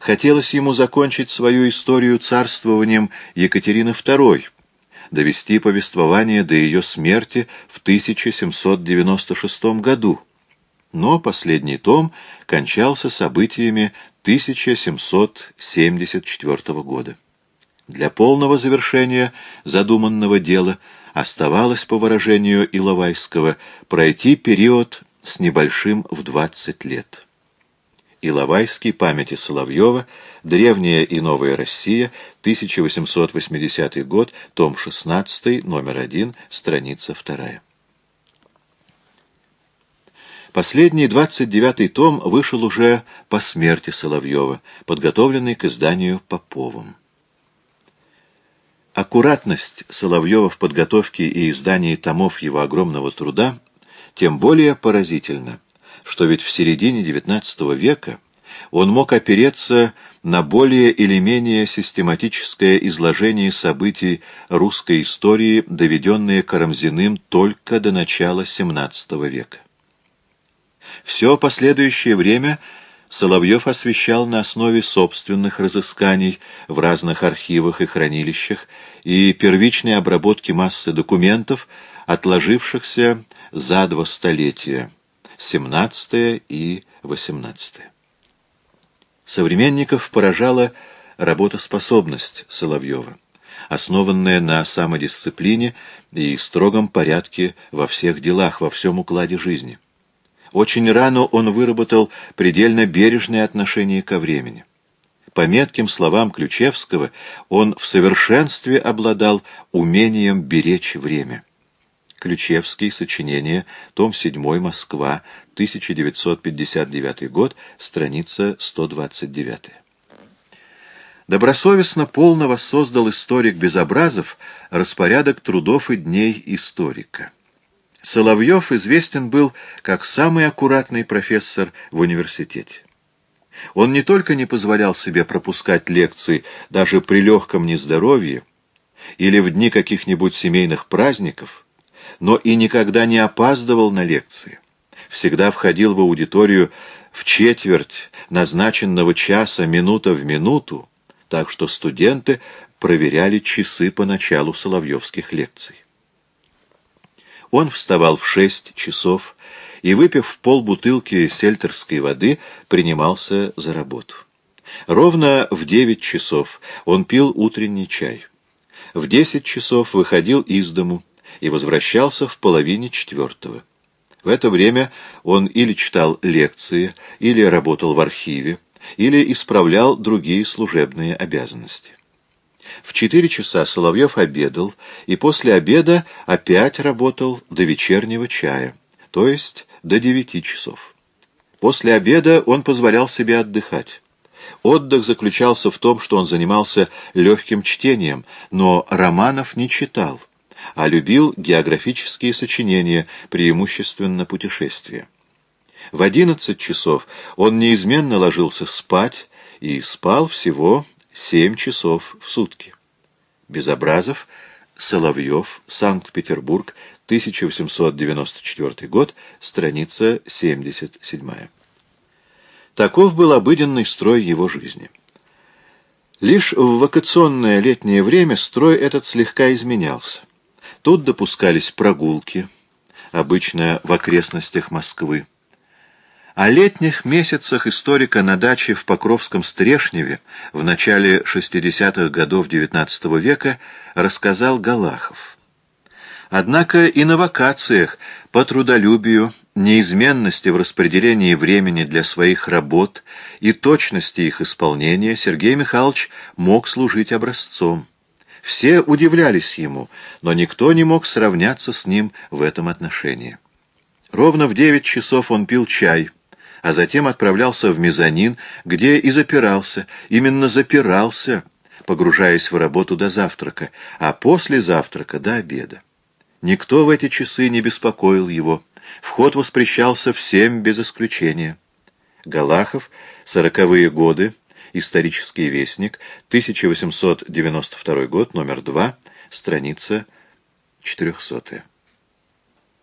Хотелось ему закончить свою историю царствованием Екатерины II, довести повествование до ее смерти в 1796 году, но последний том кончался событиями 1774 года. Для полного завершения задуманного дела оставалось, по выражению Иловайского, пройти период с небольшим в 20 лет. Иловайский, памяти Соловьева, Древняя и Новая Россия, 1880 год, том 16, номер 1, страница 2. Последний, 29-й том, вышел уже по смерти Соловьева, подготовленный к изданию Поповым. Аккуратность Соловьева в подготовке и издании томов его огромного труда тем более поразительна, что ведь в середине XIX века он мог опереться на более или менее систематическое изложение событий русской истории, доведенные Карамзиным только до начала XVII века. Все последующее время Соловьев освещал на основе собственных разысканий в разных архивах и хранилищах и первичной обработки массы документов, отложившихся за два столетия, XVII и XVIII. Современников поражала работоспособность Соловьева, основанная на самодисциплине и строгом порядке во всех делах, во всем укладе жизни. Очень рано он выработал предельно бережное отношение ко времени. По метким словам Ключевского, он в совершенстве обладал умением беречь время. Ключевский, сочинение, том 7, Москва, 1959 год, страница 129. Добросовестно полно воссоздал историк Безобразов распорядок трудов и дней историка. Соловьев известен был как самый аккуратный профессор в университете. Он не только не позволял себе пропускать лекции даже при легком нездоровье или в дни каких-нибудь семейных праздников, но и никогда не опаздывал на лекции. Всегда входил в аудиторию в четверть назначенного часа минута в минуту, так что студенты проверяли часы по началу соловьевских лекций. Он вставал в шесть часов и, выпив полбутылки сельтерской воды, принимался за работу. Ровно в девять часов он пил утренний чай. В десять часов выходил из дому, и возвращался в половине четвертого. В это время он или читал лекции, или работал в архиве, или исправлял другие служебные обязанности. В четыре часа Соловьев обедал, и после обеда опять работал до вечернего чая, то есть до девяти часов. После обеда он позволял себе отдыхать. Отдых заключался в том, что он занимался легким чтением, но романов не читал а любил географические сочинения, преимущественно путешествия. В одиннадцать часов он неизменно ложился спать и спал всего семь часов в сутки. Безобразов, Соловьев, Санкт-Петербург, 1894 год, страница 77. Таков был обыденный строй его жизни. Лишь в вакационное летнее время строй этот слегка изменялся. Тут допускались прогулки, обычно в окрестностях Москвы. О летних месяцах историка на даче в Покровском Стрешневе в начале 60-х годов XIX века рассказал Галахов. Однако и на вакациях по трудолюбию, неизменности в распределении времени для своих работ и точности их исполнения Сергей Михайлович мог служить образцом. Все удивлялись ему, но никто не мог сравняться с ним в этом отношении. Ровно в девять часов он пил чай, а затем отправлялся в мезонин, где и запирался, именно запирался, погружаясь в работу до завтрака, а после завтрака до обеда. Никто в эти часы не беспокоил его, вход воспрещался всем без исключения. Галахов, сороковые годы, Исторический вестник, 1892 год, номер 2, страница 400.